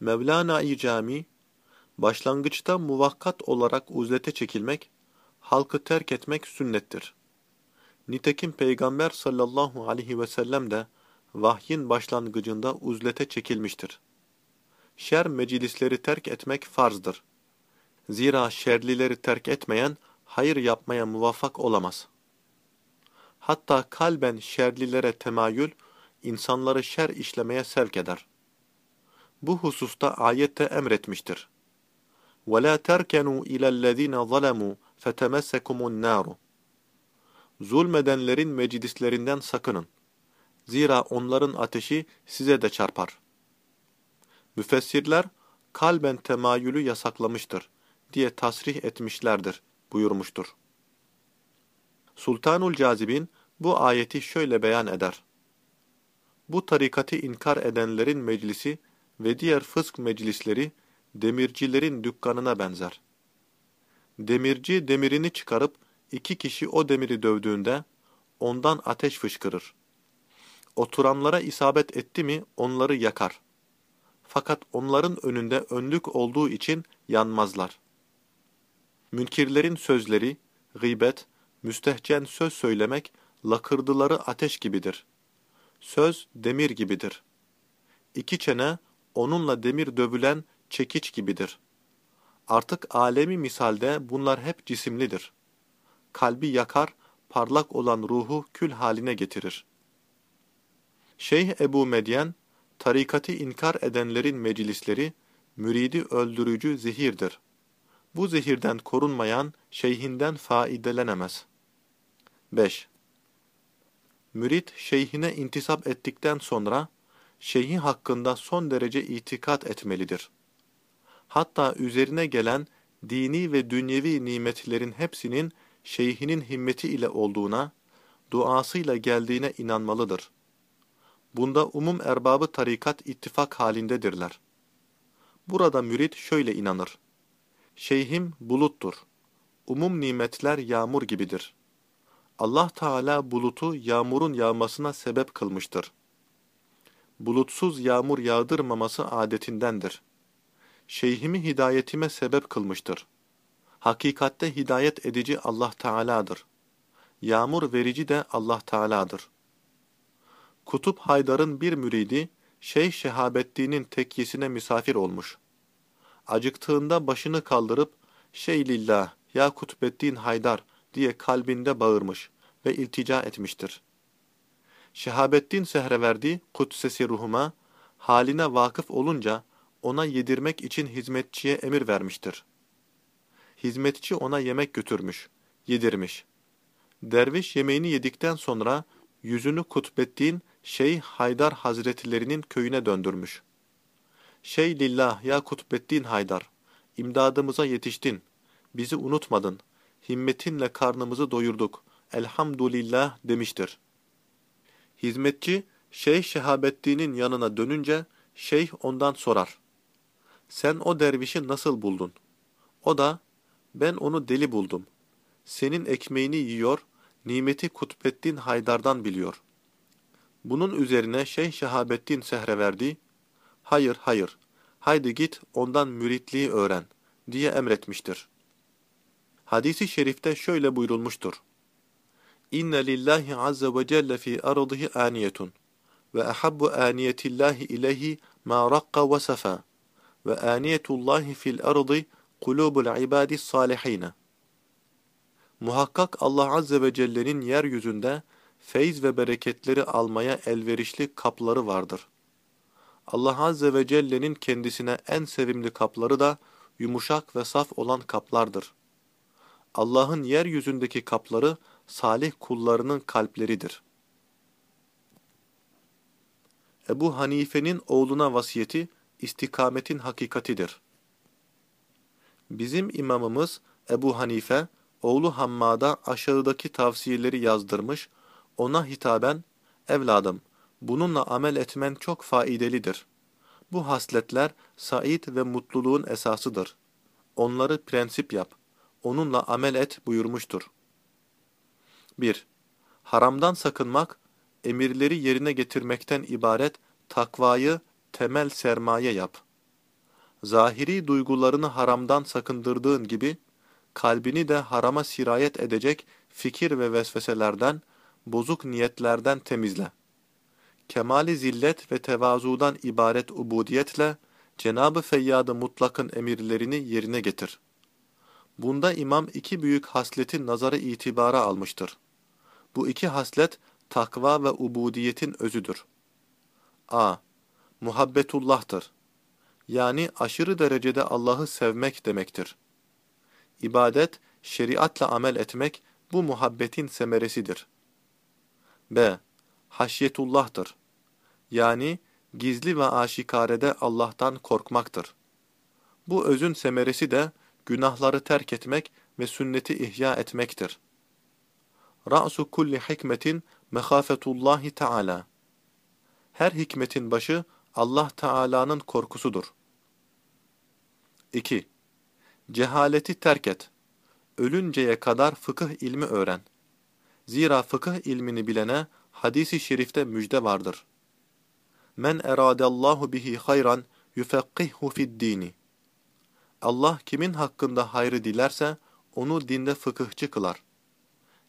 Mevlana-i Cami, başlangıçta muvakkat olarak uzlete çekilmek, halkı terk etmek sünnettir. Nitekim Peygamber sallallahu aleyhi ve sellem de vahyin başlangıcında uzlete çekilmiştir. Şer meclisleri terk etmek farzdır. Zira şerlileri terk etmeyen, hayır yapmaya muvaffak olamaz. Hatta kalben şerlilere temayül, insanları şer işlemeye sevk eder Bu hususta ayette emretmiştir. وَلَا تَرْكَنُوا اِلَى الَّذ۪ينَ ظَلَمُوا فَتَمَسَّكُمُ النَّارُ Zulmedenlerin meclislerinden sakının. Zira onların ateşi size de çarpar. Müfessirler, kalben temayülü yasaklamıştır diye tasrih etmişlerdir buyurmuştur. Sultanul Cazib'in bu ayeti şöyle beyan eder. Bu tarikatı inkar edenlerin meclisi ve diğer fısk meclisleri demircilerin dükkanına benzer. Demirci demirini çıkarıp iki kişi o demiri dövdüğünde ondan ateş fışkırır. Oturanlara isabet etti mi onları yakar. Fakat onların önünde önlük olduğu için yanmazlar. Münkirlerin sözleri, gıybet, müstehcen söz söylemek, lakırdıları ateş gibidir. Söz demir gibidir. İki çene, onunla demir dövülen çekiç gibidir. Artık alemi misalde bunlar hep cisimlidir. Kalbi yakar, parlak olan ruhu kül haline getirir. Şeyh Ebu Medyen, tarikatı inkar edenlerin meclisleri, müridi öldürücü zehirdir. Bu zehirden korunmayan şeyhinden faidelenemez. 5. Mürit şeyhine intisap ettikten sonra, şeyhi hakkında son derece itikat etmelidir. Hatta üzerine gelen dini ve dünyevi nimetlerin hepsinin şeyhinin himmeti ile olduğuna, duasıyla geldiğine inanmalıdır. Bunda umum erbabı tarikat ittifak halindedirler. Burada mürit şöyle inanır. Şeyhim buluttur. Umum nimetler yağmur gibidir. Allah Teala bulutu yağmurun yağmasına sebep kılmıştır. Bulutsuz yağmur yağdırmaması adetindendir. Şeyhimi hidayetime sebep kılmıştır. Hakikatte hidayet edici Allah Teala'dır. Yağmur verici de Allah Teala'dır. Kutup Haydar'ın bir müridi, Şeyh Şehabettin'in tekkesine misafir olmuş. Acıktığında başını kaldırıp, Şeylillah, ya Kutbeddin Haydar diye kalbinde bağırmış ve iltica etmiştir. Şehabettin Sehreverdi, Kudsesi ruhuma, haline vakıf olunca ona yedirmek için hizmetçiye emir vermiştir. Hizmetçi ona yemek götürmüş, yedirmiş. Derviş yemeğini yedikten sonra yüzünü Kutbeddin Şeyh Haydar Hazretlerinin köyüne döndürmüş. Şey lillah ya Kutbeddin Haydar, imdadımıza yetiştin, bizi unutmadın, himmetinle karnımızı doyurduk, elhamdülillah demiştir. Hizmetçi, Şeyh Şehabettin'in yanına dönünce, Şeyh ondan sorar. Sen o dervişi nasıl buldun? O da, ben onu deli buldum. Senin ekmeğini yiyor, nimeti Kutbeddin Haydar'dan biliyor. Bunun üzerine Şeyh Şehabettin Sehreverdi, hayır hayır, haydi git ondan müritliği öğren diye emretmiştir. Hadisi şerifte şöyle buyurulmuştur. İnne lillahi azze ve celle fi ardihi aniyetun ve ahabbu aniyetillahi ileyhi ma raqqa ve safa ve aniyetullahi fil ardi kulubul ibadis salihine. Muhakkak Allah azze ve celle'nin yeryüzünde feyz ve bereketleri almaya elverişli kapları vardır. Allah azze ve celle'nin kendisine en sevimli kapları da yumuşak ve saf olan kaplardır. Allah'ın yeryüzündeki kapları salih kullarının kalpleridir. Ebu Hanife'nin oğluna vasiyeti istikametin hakikatidir. Bizim imamımız Ebu Hanife, oğlu Hammad'a aşağıdaki tavsiyeleri yazdırmış, ona hitaben, evladım, bununla amel etmen çok faidelidir. Bu hasletler said ve mutluluğun esasıdır. Onları prensip yap, onunla amel et buyurmuştur. 1. Haramdan sakınmak, emirleri yerine getirmekten ibaret takvayı temel sermaye yap. zahiri duygularını haramdan sakındırdığın gibi, kalbini de harama sirayet edecek fikir ve vesveselerden, bozuk niyetlerden temizle. Kemali zillet ve tevazudan ibaret ubudiyetle, Cenab-ı Feyyad-ı Mutlak'ın emirlerini yerine getir. Bunda imam iki büyük hasleti nazarı itibara almıştır. Bu iki haslet, takva ve ubudiyetin özüdür. a. Muhabbetullah'tır. Yani aşırı derecede Allah'ı sevmek demektir. İbadet, şeriatla amel etmek bu muhabbetin semeresidir. b. Haşyetullah'tır. Yani gizli ve aşikarede Allah'tan korkmaktır. Bu özün semeresi de günahları terk etmek ve sünneti ihya etmektir. Ra'su kulli hikmetin mehafetullahi Teala. Her hikmetin başı Allah Teala'nın korkusudur. 2. Cehaleti terk et. Ölünceye kadar fıkıh ilmi öğren. Zira fıkıh ilmini bilene hadisi şerifte müjde vardır. Men eradallahu bihi hayran yufekkihhu fid dini. Allah kimin hakkında hayrı dilerse onu dinde fıkıhçı kılar.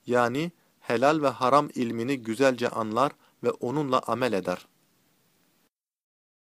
Yani helal ve haram ilmini güzelce anlar ve onunla amel eder.